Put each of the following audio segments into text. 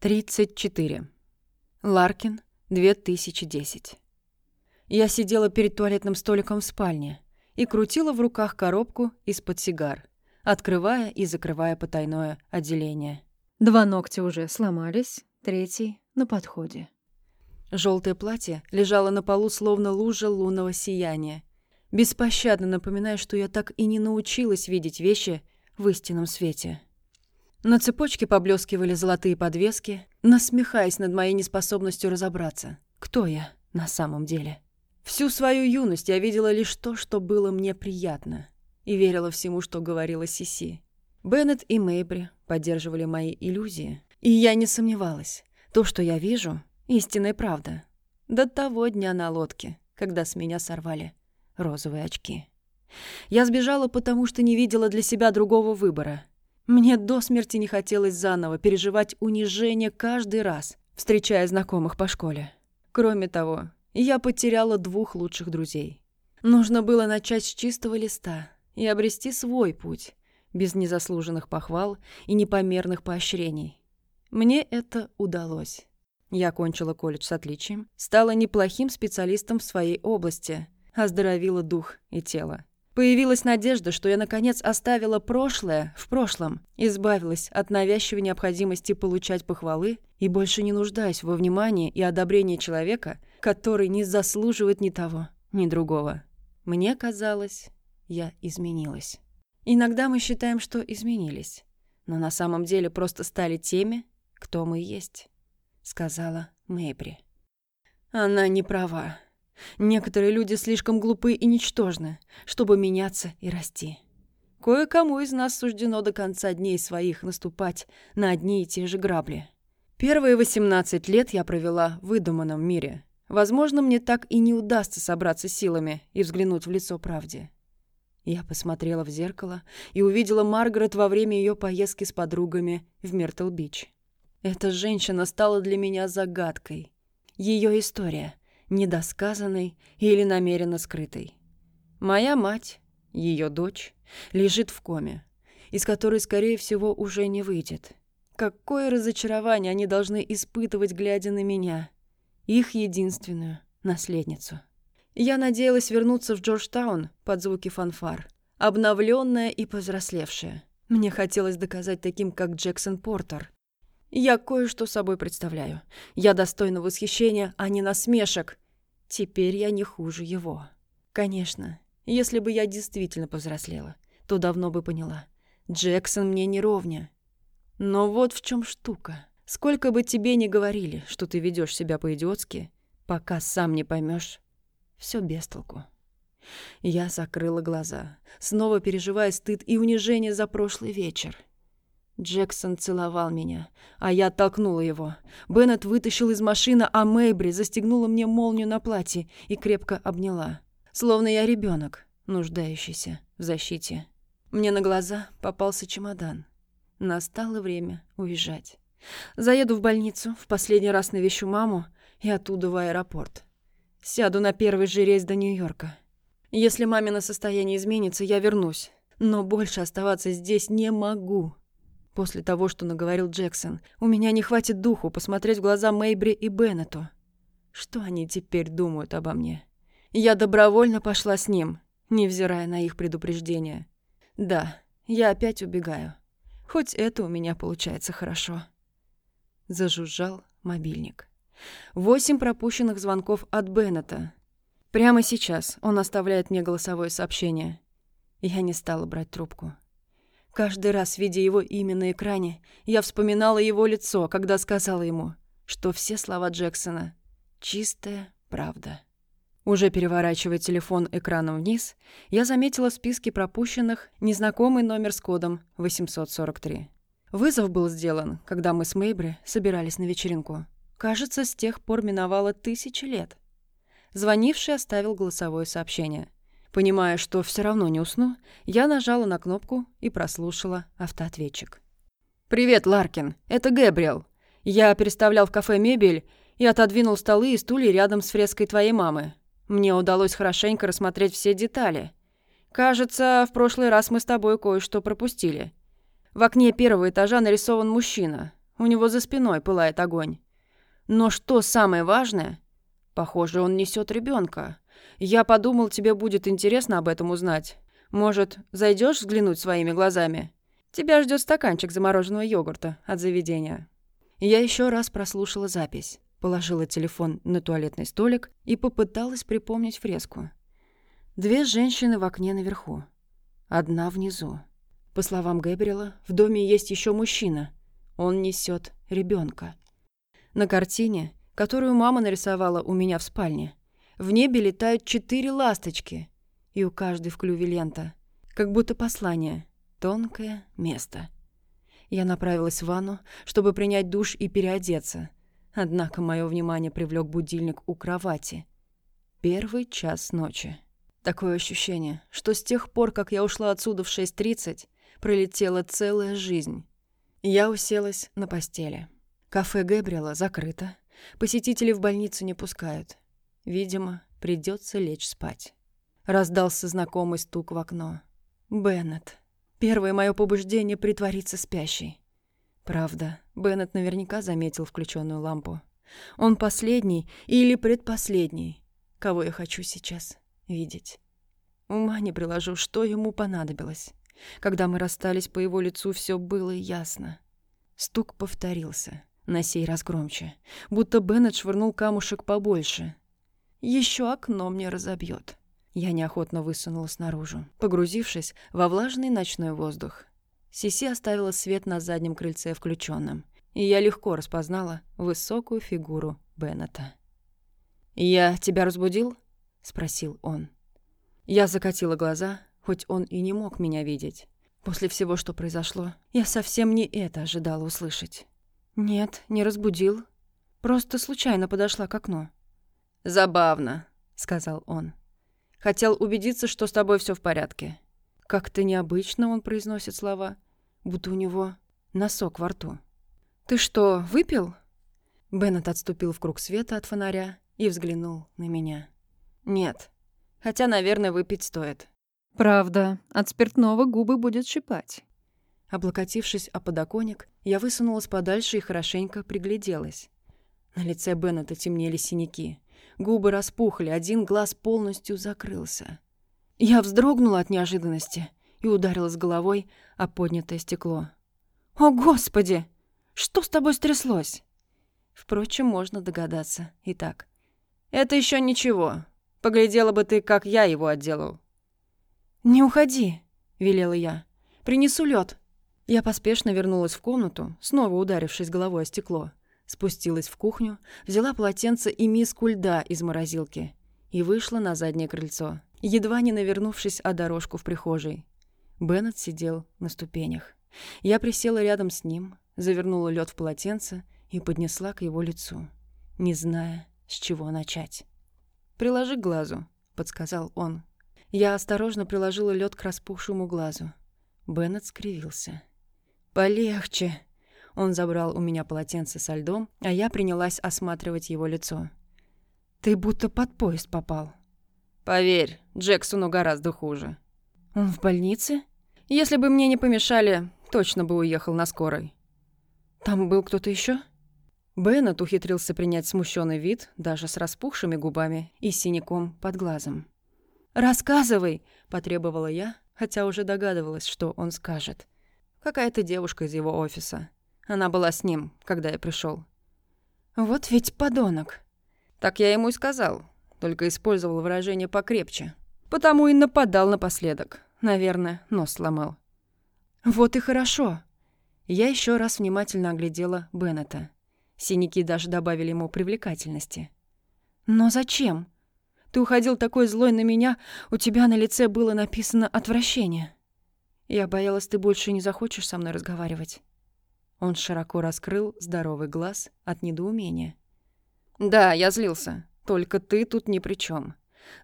34. Ларкин, 2010. Я сидела перед туалетным столиком в спальне и крутила в руках коробку из-под сигар, открывая и закрывая потайное отделение. Два ногтя уже сломались, третий на подходе. Желтое платье лежало на полу, словно лужа лунного сияния, беспощадно напоминая, что я так и не научилась видеть вещи в истинном свете. На цепочке поблескивали золотые подвески, насмехаясь над моей неспособностью разобраться, кто я на самом деле. Всю свою юность я видела лишь то, что было мне приятно, и верила всему, что говорила Сиси. Беннет и Мэйбри поддерживали мои иллюзии, и я не сомневалась. То, что я вижу, истинная правда. До того дня на лодке, когда с меня сорвали розовые очки. Я сбежала, потому что не видела для себя другого выбора — мне до смерти не хотелось заново переживать унижение каждый раз, встречая знакомых по школе. Кроме того, я потеряла двух лучших друзей. Нужно было начать с чистого листа и обрести свой путь, без незаслуженных похвал и непомерных поощрений. Мне это удалось. Я окончила колледж с отличием, стала неплохим специалистом в своей области, оздоровила дух и тело. Появилась надежда, что я, наконец, оставила прошлое в прошлом, избавилась от навязчивой необходимости получать похвалы и больше не нуждаюсь во внимании и одобрении человека, который не заслуживает ни того, ни другого. Мне казалось, я изменилась. Иногда мы считаем, что изменились, но на самом деле просто стали теми, кто мы есть, сказала Мэйбри. Она не права. Некоторые люди слишком глупы и ничтожны, чтобы меняться и расти. Кое-кому из нас суждено до конца дней своих наступать на одни и те же грабли. Первые 18 лет я провела в выдуманном мире. Возможно, мне так и не удастся собраться силами и взглянуть в лицо правде. Я посмотрела в зеркало и увидела Маргарет во время ее поездки с подругами в Миртл-Бич. Эта женщина стала для меня загадкой. Ее история — недосказанной или намеренно скрытой. Моя мать, ее дочь, лежит в коме, из которой, скорее всего, уже не выйдет. Какое разочарование они должны испытывать, глядя на меня, их единственную наследницу. Я надеялась вернуться в Джорджтаун под звуки фанфар, обновленная и повзрослевшая. Мне хотелось доказать таким, как Джексон Портер. Я кое-что собой представляю. Я достойна восхищения, а не насмешек. Теперь я не хуже его. Конечно, если бы я действительно повзрослела, то давно бы поняла. Джексон мне не ровня. Но вот в чем штука. Сколько бы тебе ни говорили, что ты ведешь себя по-идиотски, пока сам не поймешь, все без толку. Я закрыла глаза, снова переживая стыд и унижение за прошлый вечер. Джексон целовал меня, а я оттолкнула его. Беннет вытащил из машины, а Мэйбри застегнула мне молнию на платье и крепко обняла. Словно я ребенок, нуждающийся в защите. Мне на глаза попался чемодан. Настало время уезжать. Заеду в больницу, в последний раз навещу маму и оттуда в аэропорт. Сяду на первый же рейс до Нью-Йорка. Если мамино состояние изменится, я вернусь. Но больше оставаться здесь не могу. После того, что наговорил Джексон, у меня не хватит духу посмотреть в глаза Мэйбри и Беннету. Что они теперь думают обо мне? Я добровольно пошла с ним, невзирая на их предупреждения. Да, я опять убегаю. Хоть это у меня получается хорошо. Зажужжал мобильник. Восемь пропущенных звонков от Беннета. Прямо сейчас он оставляет мне голосовое сообщение. Я не стала брать трубку. Каждый раз, видя его имя на экране, я вспоминала его лицо, когда сказала ему, что все слова Джексона — чистая правда. Уже переворачивая телефон экраном вниз, я заметила в списке пропущенных незнакомый номер с кодом 843. Вызов был сделан, когда мы с Мейбри собирались на вечеринку. Кажется, с тех пор миновало тысячи лет. Звонивший оставил голосовое сообщение — Понимая, что все равно не усну, я нажала на кнопку и прослушала автоответчик. «Привет, Ларкин. Это Гэбриэл. Я переставлял в кафе мебель и отодвинул столы и стулья рядом с фреской твоей мамы. Мне удалось хорошенько рассмотреть все детали. Кажется, в прошлый раз мы с тобой кое-что пропустили. В окне первого этажа нарисован мужчина. У него за спиной пылает огонь. Но что самое важное? Похоже, он несет ребенка. Я подумал, тебе будет интересно об этом узнать. Может, зайдешь взглянуть своими глазами? Тебя ждет стаканчик замороженного йогурта от заведения. Я еще раз прослушала запись, положила телефон на туалетный столик и попыталась припомнить фреску. Две женщины в окне наверху. Одна внизу. По словам Гэбриэла, в доме есть еще мужчина. Он несет ребенка. На картине, которую мама нарисовала у меня в спальне, в небе летают четыре ласточки, и у каждой в клюве лента, как будто послание, тонкое место. Я направилась в ванну, чтобы принять душ и переодеться. Однако мое внимание привлек будильник у кровати. Первый час ночи. Такое ощущение, что с тех пор, как я ушла отсюда в 6.30, пролетела целая жизнь. Я уселась на постели. Кафе Гэбриэла закрыто. Посетителей в больницу не пускают. Видимо, придется лечь спать. Раздался знакомый стук в окно. Беннет. Первое мое побуждение — притвориться спящей. Правда, Беннет наверняка заметил включенную лампу. Он последний или предпоследний, кого я хочу сейчас видеть. Ума не приложу, что ему понадобилось. Когда мы расстались, по его лицу все было ясно. Стук повторился, на сей раз громче, будто Беннет швырнул камушек побольше. Еще окно мне разобьет. Я неохотно высунулась наружу, погрузившись во влажный ночной воздух. Сиси оставила свет на заднем крыльце включенным, и я легко распознала высокую фигуру Беннета. «Я тебя разбудил?» — спросил он. Я закатила глаза, хоть он и не мог меня видеть. После всего, что произошло, я совсем не это ожидала услышать. «Нет, не разбудил. Просто случайно подошла к окну». «Забавно», — сказал он. «Хотел убедиться, что с тобой все в порядке». Как-то необычно он произносит слова, будто у него носок во рту. «Ты что, выпил?» Беннет отступил в круг света от фонаря и взглянул на меня. «Нет. Хотя, наверное, выпить стоит». «Правда, от спиртного губы будет щипать». Облокотившись о подоконник, я высунулась подальше и хорошенько пригляделась. На лице Беннета темнели синяки. Губы распухли, один глаз полностью закрылся. Я вздрогнула от неожиданности и ударилась головой о поднятое стекло. «О, Господи! Что с тобой стряслось?» Впрочем, можно догадаться. Итак, «Это еще ничего. Поглядела бы ты, как я его отделал». «Не уходи», — велела я. «Принесу лед. Я поспешно вернулась в комнату, снова ударившись головой о стекло. Спустилась в кухню, взяла полотенце и миску льда из морозилки и вышла на заднее крыльцо едва не навернувшись о дорожку в прихожей. Беннет сидел на ступенях. Я присела рядом с ним, завернула лед в полотенце и поднесла к его лицу, не зная, с чего начать. «Приложи к глазу», — подсказал он. Я осторожно приложила лед к распухшему глазу. Беннет скривился. «Полегче!» Он забрал у меня полотенце со льдом, а я принялась осматривать его лицо. «Ты будто под поезд попал». Поверь, Джексону гораздо хуже. Он в больнице? Если бы мне не помешали, точно бы уехал на скорой. Там был кто-то еще? Беннет ухитрился принять смущенный вид, даже с распухшими губами и синяком под глазом. «Рассказывай!» – потребовала я, хотя уже догадывалась, что он скажет. Какая-то девушка из его офиса. Она была с ним, когда я пришел. «Вот ведь подонок!» Так я ему и сказал только использовал выражение покрепче. Потому и нападал напоследок. Наверное, нос сломал. «Вот и хорошо». Я еще раз внимательно оглядела Беннета. Синяки даже добавили ему привлекательности. «Но зачем? Ты уходил такой злой на меня, у тебя на лице было написано «отвращение». Я боялась, ты больше не захочешь со мной разговаривать». Он широко раскрыл здоровый глаз от недоумения. «Да, я злился. Только ты тут ни при чем.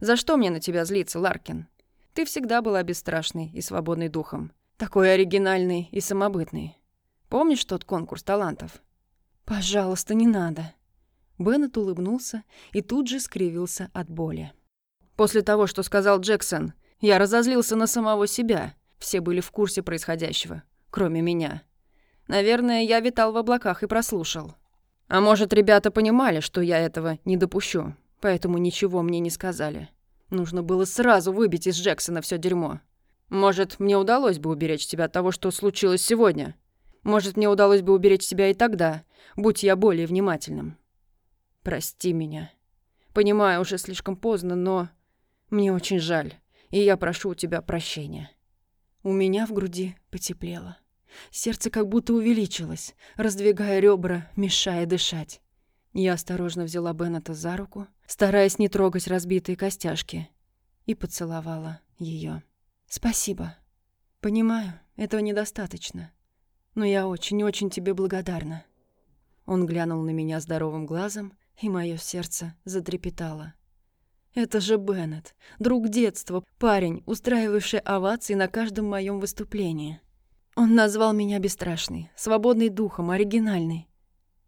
За что мне на тебя злиться, Ларкин? Ты всегда была бесстрашной и свободной духом. Такой оригинальный и самобытный. Помнишь тот конкурс талантов? Пожалуйста, не надо. Беннет улыбнулся и тут же скривился от боли. После того, что сказал Джексон, я разозлился на самого себя. Все были в курсе происходящего, кроме меня. Наверное, я витал в облаках и прослушал. А может, ребята понимали, что я этого не допущу, поэтому ничего мне не сказали. Нужно было сразу выбить из Джексона все дерьмо. Может, мне удалось бы уберечь тебя от того, что случилось сегодня. Может, мне удалось бы уберечь тебя и тогда, будь я более внимательным. Прости меня. Понимаю, уже слишком поздно, но мне очень жаль, и я прошу у тебя прощения. У меня в груди потеплело. Сердце как будто увеличилось, раздвигая ребра, мешая дышать. Я осторожно взяла Беннета за руку, стараясь не трогать разбитые костяшки, и поцеловала ее. «Спасибо. Понимаю, этого недостаточно. Но я очень-очень тебе благодарна». Он глянул на меня здоровым глазом, и мое сердце затрепетало. Это же Беннет, друг детства, парень, устраивавший овации на каждом моем выступлении. Он назвал меня бесстрашной, свободной духом, оригинальной.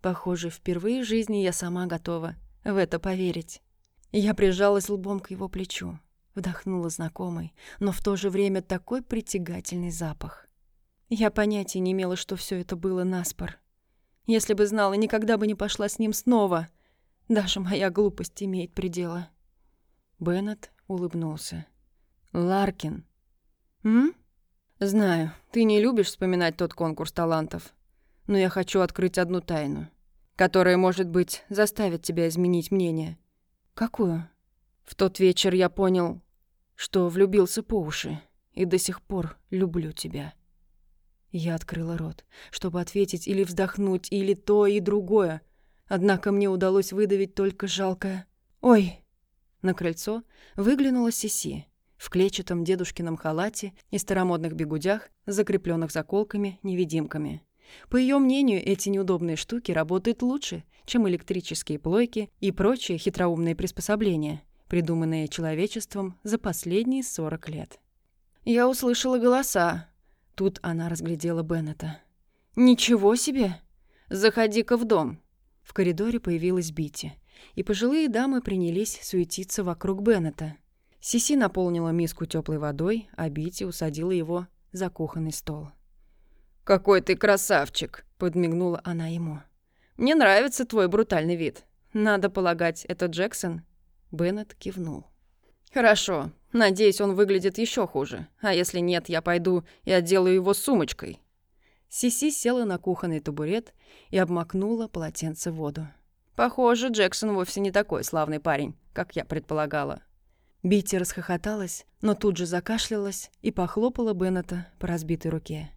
Похоже, впервые в жизни я сама готова в это поверить. Я прижалась лбом к его плечу, вдохнула знакомый, но в то же время такой притягательный запах. Я понятия не имела, что все это было наспор. Если бы знала, никогда бы не пошла с ним снова. Даже моя глупость имеет пределы. Беннет улыбнулся. «Ларкин». «М?» «Знаю, ты не любишь вспоминать тот конкурс талантов, но я хочу открыть одну тайну, которая, может быть, заставит тебя изменить мнение». «Какую?» «В тот вечер я понял, что влюбился по уши и до сих пор люблю тебя». Я открыла рот, чтобы ответить или вздохнуть, или то и другое, однако мне удалось выдавить только жалкое «Ой!». На крыльцо выглянула Сиси в клетчатом дедушкином халате и старомодных бегудях, закрепленных заколками-невидимками. По ее мнению, эти неудобные штуки работают лучше, чем электрические плойки и прочие хитроумные приспособления, придуманные человечеством за последние 40 лет. Я услышала голоса. Тут она разглядела Беннета. «Ничего себе! Заходи-ка в дом!» В коридоре появилась Бити, и пожилые дамы принялись суетиться вокруг Беннета – Сиси наполнила миску теплой водой, а Бити усадила его за кухонный стол. «Какой ты красавчик!» — подмигнула она ему. «Мне нравится твой брутальный вид. Надо полагать, это Джексон?» Беннет кивнул. «Хорошо. Надеюсь, он выглядит еще хуже. А если нет, я пойду и отделаю его сумочкой». Сиси села на кухонный табурет и обмакнула полотенце в воду. «Похоже, Джексон вовсе не такой славный парень, как я предполагала. Битти расхохоталась, но тут же закашлялась и похлопала Беннета по разбитой руке.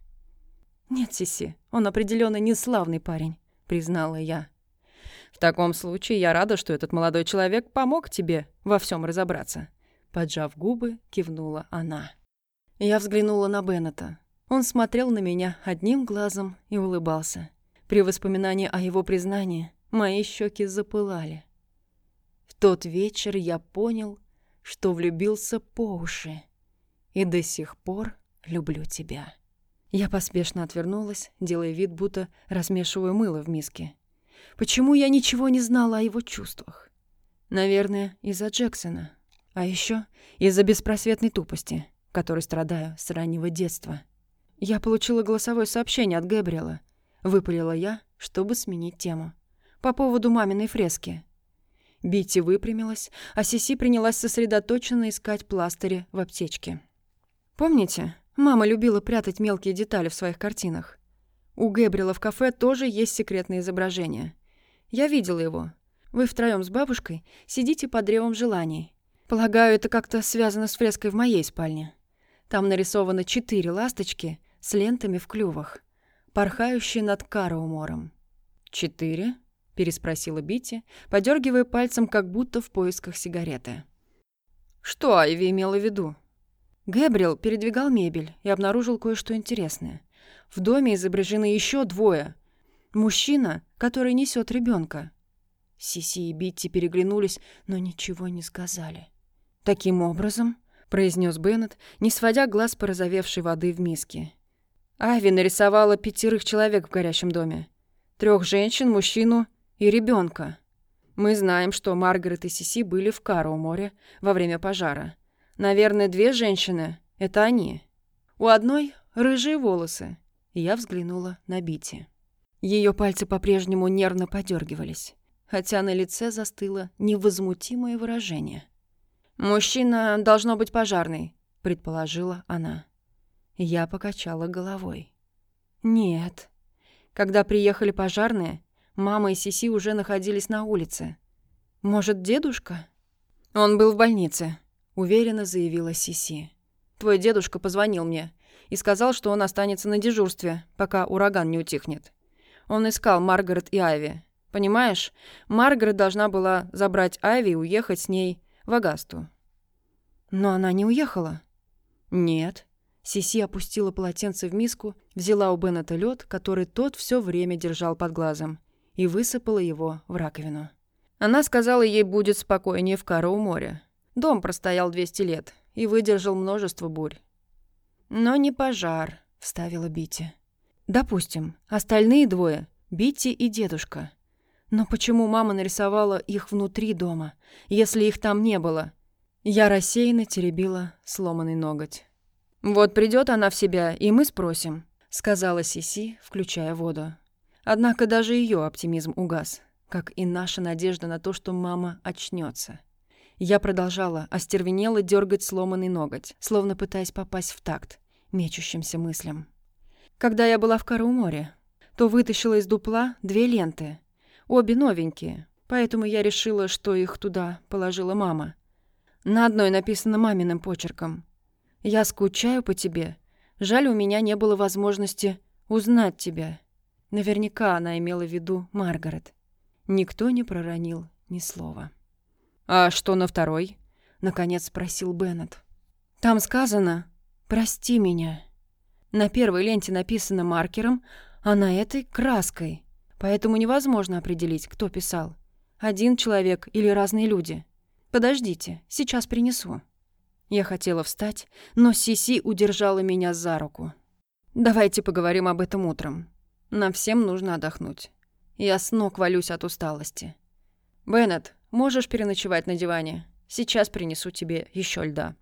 «Нет, Сиси, он определенно не славный парень», — признала я. «В таком случае я рада, что этот молодой человек помог тебе во всем разобраться». Поджав губы, кивнула она. Я взглянула на Беннета. Он смотрел на меня одним глазом и улыбался. При воспоминании о его признании мои щеки запылали. В тот вечер я понял, что влюбился по уши. И до сих пор люблю тебя». Я поспешно отвернулась, делая вид, будто размешиваю мыло в миске. Почему я ничего не знала о его чувствах? Наверное, из-за Джексона. А еще из-за беспросветной тупости, которой страдаю с раннего детства. Я получила голосовое сообщение от Гэбриэла. Выпалила я, чтобы сменить тему. По поводу маминой фрески. Битти выпрямилась, а Сиси принялась сосредоточенно искать пластыри в аптечке. «Помните, мама любила прятать мелкие детали в своих картинах? У Гэбриэла в кафе тоже есть секретное изображение. Я видела его. Вы втроем с бабушкой сидите под древом желаний. Полагаю, это как-то связано с фреской в моей спальне. Там нарисованы четыре ласточки с лентами в клювах, порхающие над Караумором. «Четыре?» — переспросила Бити, подергивая пальцем, как будто в поисках сигареты. «Что Айви имела в виду?» Гэбриэл передвигал мебель и обнаружил кое-что интересное. В доме изображены еще двое. Мужчина, который несет ребенка. Сиси и Битти переглянулись, но ничего не сказали. «Таким образом», — произнес Беннет, не сводя глаз порозовевшей воды в миске. Айви нарисовала пятерых человек в горящем доме. Трех женщин, мужчину и ребенка. Мы знаем, что Маргарет и Сиси были в Кару море во время пожара. Наверное, две женщины — это они. У одной рыжие волосы, Я взглянула на Бити. Ее пальцы по-прежнему нервно подергивались, хотя на лице застыло невозмутимое выражение. «Мужчина должно быть пожарный», — предположила она. Я покачала головой. «Нет. Когда приехали пожарные, мама и Сиси уже находились на улице. Может, дедушка?» «Он был в больнице», — уверенно заявила Сиси. «Твой дедушка позвонил мне и сказал, что он останется на дежурстве, пока ураган не утихнет. Он искал Маргарет и Айви. Понимаешь, Маргарет должна была забрать Айви и уехать с ней в Агасту. Но она не уехала. Нет. Сиси опустила полотенце в миску, взяла у Беннета лед, который тот все время держал под глазом, и высыпала его в раковину. Она сказала, ей будет спокойнее в Кароу море. Дом простоял 200 лет и выдержал множество бурь. «Но не пожар», — вставила Бити. «Допустим, остальные двое — Бити и дедушка. Но почему мама нарисовала их внутри дома, если их там не было?» Я рассеянно теребила сломанный ноготь. «Вот придет она в себя, и мы спросим», — сказала Сиси, включая воду. Однако даже ее оптимизм угас, как и наша надежда на то, что мама очнется. Я продолжала остервенело дергать сломанный ноготь, словно пытаясь попасть в такт мечущимся мыслям. Когда я была в Карауморе, то вытащила из дупла две ленты. Обе новенькие, поэтому я решила, что их туда положила мама. На одной написано маминым почерком. «Я скучаю по тебе. Жаль, у меня не было возможности узнать тебя». Наверняка она имела в виду Маргарет. Никто не проронил ни слова. «А что на второй?» — наконец спросил Беннет. «Там сказано «Прости меня». На первой ленте написано маркером, а на этой — краской. Поэтому невозможно определить, кто писал. Один человек или разные люди. Подождите, сейчас принесу. Я хотела встать, но Сиси удержала меня за руку. «Давайте поговорим об этом утром. Нам всем нужно отдохнуть. Я с ног валюсь от усталости. Беннет, можешь переночевать на диване? Сейчас принесу тебе еще льда».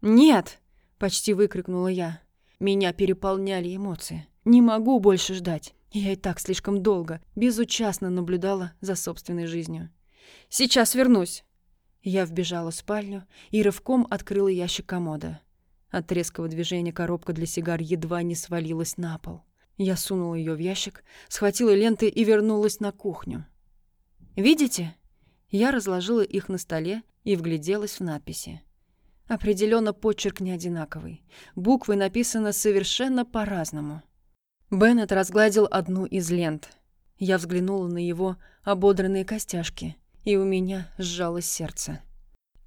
«Нет!» — почти выкрикнула я. Меня переполняли эмоции. Не могу больше ждать. Я и так слишком долго, безучастно наблюдала за собственной жизнью. «Сейчас вернусь!» Я вбежала в спальню и рывком открыла ящик комода. От резкого движения коробка для сигар едва не свалилась на пол. Я сунула ее в ящик, схватила ленты и вернулась на кухню. «Видите?» Я разложила их на столе и вгляделась в надписи. Определенно почерк не одинаковый. Буквы написаны совершенно по-разному. Беннет разгладил одну из лент. Я взглянула на его ободранные костяшки, и у меня сжалось сердце.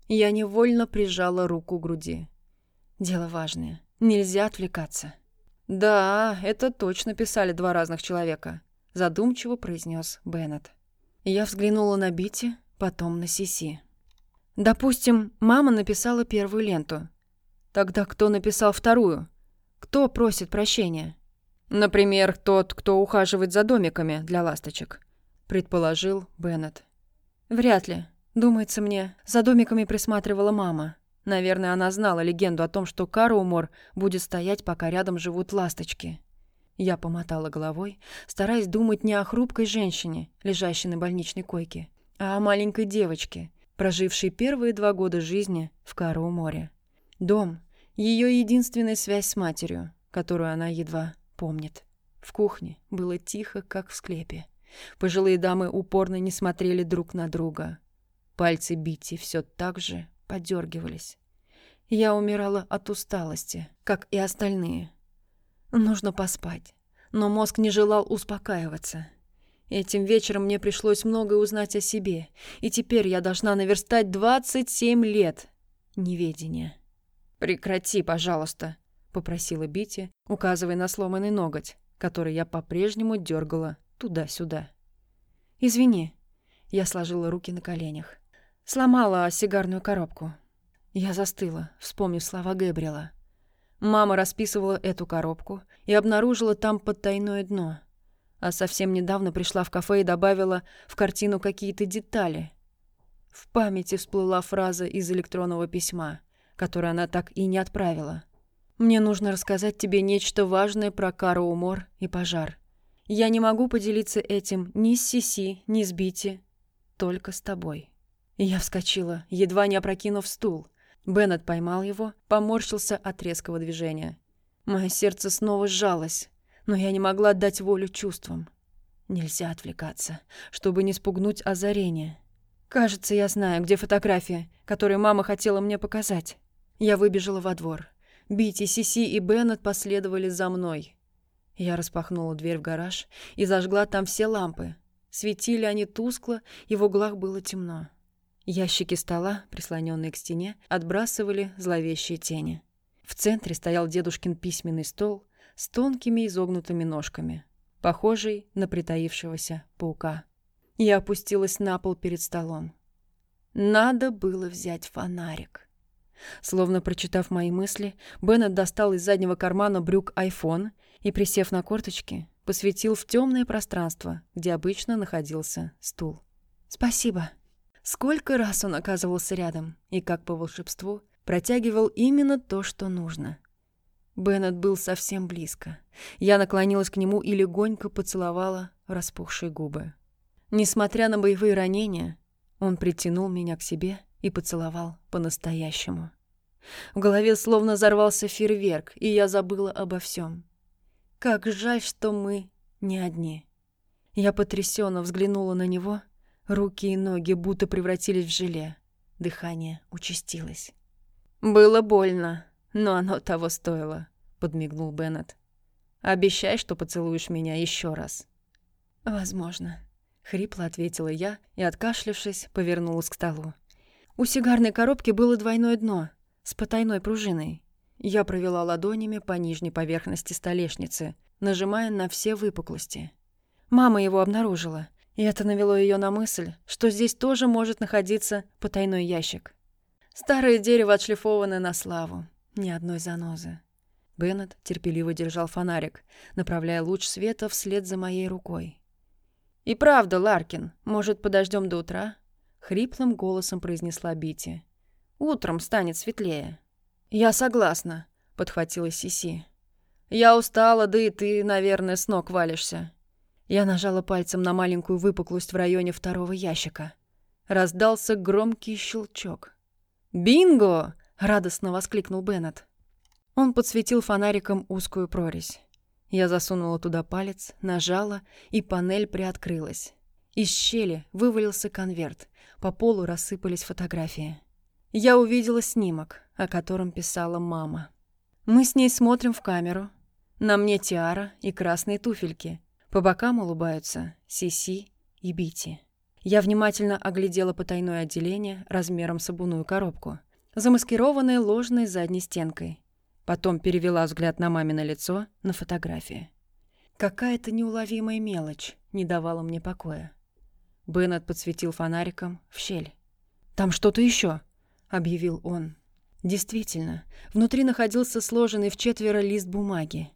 Я невольно прижала руку к груди. Дело важное. Нельзя отвлекаться. «Да, это точно писали два разных человека», — задумчиво произнес Беннет. Я взглянула на Бити, потом на Сиси. Допустим, мама написала первую ленту. Тогда кто написал вторую? Кто просит прощения? Например, тот, кто ухаживает за домиками для ласточек, предположил Беннет. Вряд ли. Думается мне, за домиками присматривала мама. Наверное, она знала легенду о том, что Карумор будет стоять, пока рядом живут ласточки. Я помотала головой, стараясь думать не о хрупкой женщине, лежащей на больничной койке, а о маленькой девочке, прожившей первые два года жизни в Кару море. Дом — ее единственная связь с матерью, которую она едва помнит. В кухне было тихо, как в склепе. Пожилые дамы упорно не смотрели друг на друга. Пальцы Бити все так же подергивались. Я умирала от усталости, как и остальные. Нужно поспать. Но мозг не желал успокаиваться. Этим вечером мне пришлось многое узнать о себе, и теперь я должна наверстать 27 лет неведения. «Прекрати, пожалуйста», — попросила Бити, указывая на сломанный ноготь, который я по-прежнему дергала туда-сюда. «Извини», — я сложила руки на коленях. Сломала сигарную коробку. Я застыла, вспомнив слова Гэбриэла. Мама расписывала эту коробку и обнаружила там потайное дно — а совсем недавно пришла в кафе и добавила в картину какие-то детали. В памяти всплыла фраза из электронного письма, которую она так и не отправила. Мне нужно рассказать тебе нечто важное про Кару Умор и пожар. Я не могу поделиться этим ни с Сиси, ни с Бити, только с тобой». Я вскочила, едва не опрокинув стул. Беннет поймал его, поморщился от резкого движения. Мое сердце снова сжалось, но я не могла дать волю чувствам. Нельзя отвлекаться, чтобы не спугнуть озарение. Кажется, я знаю, где фотография, которую мама хотела мне показать. Я выбежала во двор. Бити, Сиси и Беннет последовали за мной. Я распахнула дверь в гараж и зажгла там все лампы. Светили они тускло, и в углах было темно. Ящики стола, прислоненные к стене, отбрасывали зловещие тени. В центре стоял дедушкин письменный стол с тонкими изогнутыми ножками, похожий на притаившегося паука. Я опустилась на пол перед столом. Надо было взять фонарик. Словно прочитав мои мысли, Беннет достал из заднего кармана брюк iPhone и, присев на корточки, посветил в темное пространство, где обычно находился стул. «Спасибо». Сколько раз он оказывался рядом и, как по волшебству, протягивал именно то, что нужно. Беннет был совсем близко. Я наклонилась к нему и легонько поцеловала распухшие губы. Несмотря на боевые ранения, он притянул меня к себе и поцеловал по-настоящему. В голове словно взорвался фейерверк, и я забыла обо всем. Как жаль, что мы не одни. Я потрясенно взглянула на него, руки и ноги будто превратились в желе. Дыхание участилось. «Было больно, но оно того стоило», — подмигнул Беннет. «Обещай, что поцелуешь меня еще раз». «Возможно», — хрипло ответила я и, откашлившись, повернулась к столу. У сигарной коробки было двойное дно с потайной пружиной. Я провела ладонями по нижней поверхности столешницы, нажимая на все выпуклости. Мама его обнаружила, и это навело ее на мысль, что здесь тоже может находиться потайной ящик. Старое дерево отшлифовано на славу. Ни одной занозы. Беннет терпеливо держал фонарик, направляя луч света вслед за моей рукой. «И правда, Ларкин, может, подождем до утра?» — хриплым голосом произнесла Бити. «Утром станет светлее». «Я согласна», — подхватила Сиси. «Я устала, да и ты, наверное, с ног валишься». Я нажала пальцем на маленькую выпуклость в районе второго ящика. Раздался громкий щелчок. «Бинго!» — радостно воскликнул Беннет. Он подсветил фонариком узкую прорезь. Я засунула туда палец, нажала, и панель приоткрылась. Из щели вывалился конверт, по полу рассыпались фотографии. Я увидела снимок, о котором писала мама. Мы с ней смотрим в камеру. На мне тиара и красные туфельки. По бокам улыбаются Сиси и Бити. Я внимательно оглядела потайное отделение размером с обувную коробку, замаскированное ложной задней стенкой. Потом перевела взгляд на мамино лицо, на фотографии. Какая-то неуловимая мелочь не давала мне покоя. Беннет подсветил фонариком в щель. «Там что-то еще, объявил он. Действительно, внутри находился сложенный в четверо лист бумаги.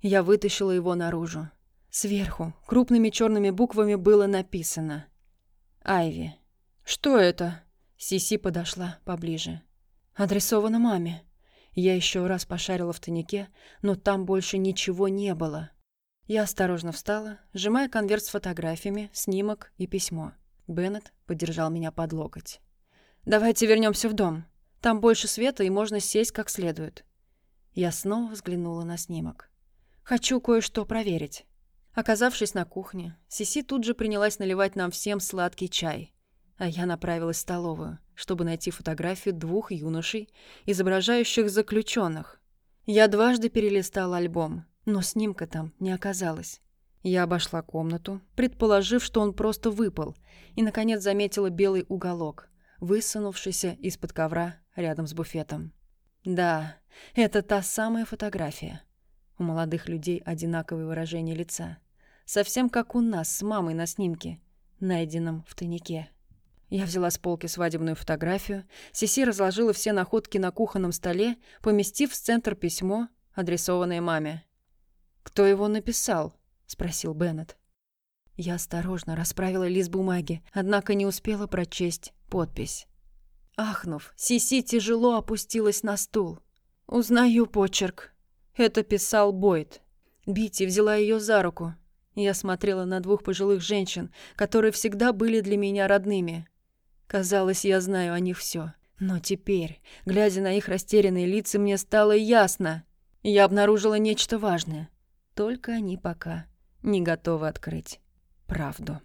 Я вытащила его наружу. Сверху, крупными черными буквами было написано Айви. «Что это?» Сиси подошла поближе. «Адресовано маме». Я еще раз пошарила в тайнике, но там больше ничего не было. Я осторожно встала, сжимая конверт с фотографиями, снимок и письмо. Беннет поддержал меня под локоть. «Давайте вернемся в дом. Там больше света, и можно сесть как следует». Я снова взглянула на снимок. «Хочу кое-что проверить». Оказавшись на кухне, Сиси тут же принялась наливать нам всем сладкий чай, а я направилась в столовую, чтобы найти фотографию двух юношей, изображающих заключенных. Я дважды перелистала альбом, но снимка там не оказалось. Я обошла комнату, предположив, что он просто выпал, и, наконец, заметила белый уголок, высунувшийся из-под ковра рядом с буфетом. Да, это та самая фотография. У молодых людей одинаковое выражение лица. Совсем как у нас с мамой на снимке, найденном в тайнике. Я взяла с полки свадебную фотографию, Сиси разложила все находки на кухонном столе, поместив в центр письмо, адресованное маме. «Кто его написал?» — спросил Беннет. Я осторожно расправила лист бумаги, однако не успела прочесть подпись. Ахнув, Сиси тяжело опустилась на стул. Узнаю почерк. Это писал Бойд. Бити взяла ее за руку. Я смотрела на двух пожилых женщин, которые всегда были для меня родными. Казалось, я знаю о них все. Но теперь, глядя на их растерянные лица, мне стало ясно. Я обнаружила нечто важное. Только они пока не готовы открыть правду.